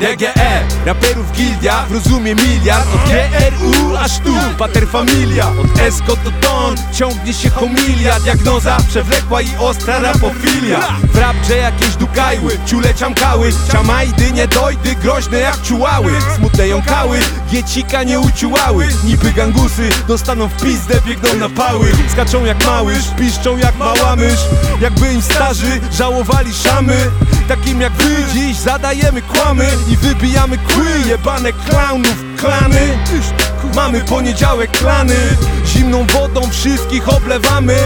DGE, raperów gildia, rozumie miliard. Od GRU aż tu, paterfamilia Od Esko do ton, ciągnie się homilia Diagnoza przewlekła i ostra rapofilia. W rapcze jakieś dukajły, ciule ciamkały. Ciamajdy, niedojdy, groźne jak czułały Smutne jąkały, giecika nie uciułały Niby gangusy, dostaną w pizdę, biegną na pały. Skaczą jak małyż, piszczą jak mała mysz. Jakby im starzy żałowali szamy Takim jak wy. Dziś zadajemy kłamy I wybijamy kły, jebane klaunów, klany. Mamy poniedziałek klany Zimną wodą wszystkich oblewamy.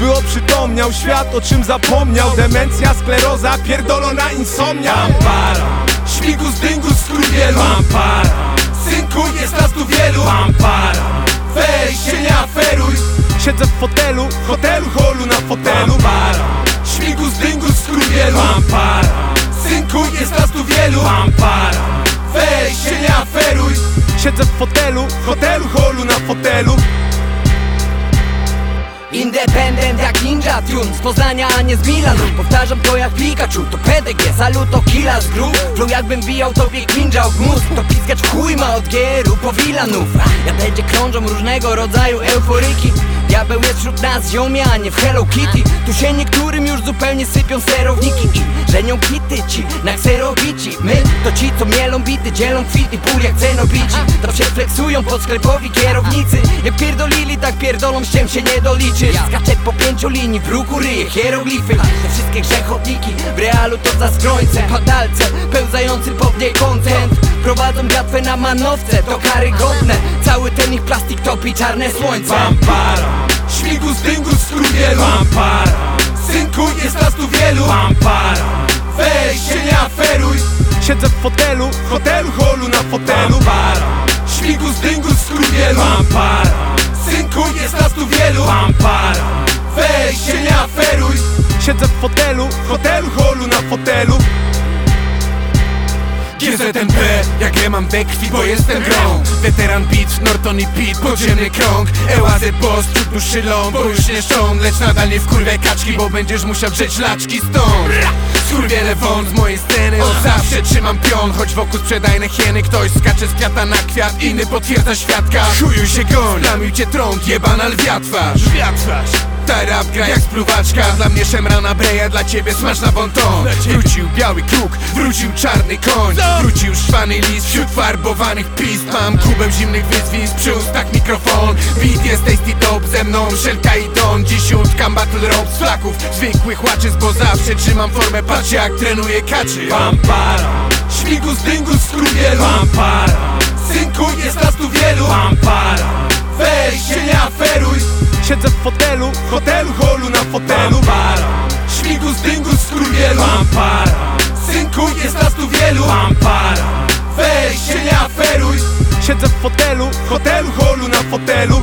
By oprzytomniał świat, o czym zapomniał. Demencja, skleroza, pierdolona insomnia. Pampara Śmigus, dyngus, skrubielu Pampara Synku, jest nas tu wielu. Pampara Weź się nie aferuj. Siedzę w fotelu, w hotelu, holu fotelu, hotelu, holu na fotelu. Independent jak Ninja Tune Z Poznania, a nie z Milanu Powtarzam to jak Pikachu To PDG, salut to killa z grób Flow jakbym bijał tobie ninja w mózg To pizgacz w chuj ma od GR-u po Wilanów Ja będzie krążą różnego rodzaju euforyki Diabeł jest wśród nas ziomie, a nie w Hello Kitty. Tu się niektórym już zupełnie sypią sterowniki I żenią kity ci na kserowici. My to ci co mielą bity, dzielą kwity Pól jak cenobici To się flexują pod sklepowi kierownicy. Jak pierdolili, tak pierdolą ściem się nie doliczy Skaczę po pięciu linii, w ruchu ryje hieroglify. Te wszystkie grzechotniki, w realu to za skrońce. Padalce, pełzający pod niej kontent Prowadzą gatwę na manowce, to karygodne. Cały ten ich plastik topi czarne słońce. Pampara Śmigus, dyngus, skrubielu Pampara Synku, jest nas tu wielu. Pampara Weź się nie aferuj. Siedzę w fotelu, w hotelu, holu na fotelu. Pampara Śmigus, dyngus, skrubielu Pampara Synku, jest nas tu wielu. Pampara Weź się nie aferuj. Siedzę w fotelu, w hotelu, holu GZMP, jak ja mam we krwi, bo jestem grą. Weteran beat, Norton i Pete, podziemny krąg. Ełazy boss, przód duszy bo już nie szczą Lecz nadal nie wkurwę kaczki, bo będziesz musiał drzeć laczki stąd. Skurwiele wąt z mojej sceny, od zawsze trzymam pion. Choć wokół sprzedajne hieny, ktoś skacze z kwiata na kwiat Inny potwierdza świadka, chuju się goń Plamił cię trąd, jebana lwia twarz ta rap gra jak spluwaczka. Dla mnie szemrana breja, dla ciebie smaczna bonton Wrócił biały kruk, wrócił czarny koń. Wrócił szwany list wśród farbowanych pist. Mam kubę zimnych wyzwisk, przy ustach mikrofon. Beat jest tasty top, ze mną szelka i don Dziesiątka battle rap z flaków Zwykłych łaczyc, bo zawsze trzymam formę. Patrz jak trenuję kaczy. Pampara Śmigus, dyngus, skrubielu. Pampara Synku, jest nas tu wielu. Pampara Weź się hotelu, holu na fotelu. Pampara Śmigus, dyngus, skrubielu Pampara Synku, jest nas tu wielu. Pampara Weź się nie aferuj. Siedzę w fotelu, hotelu, holu na fotelu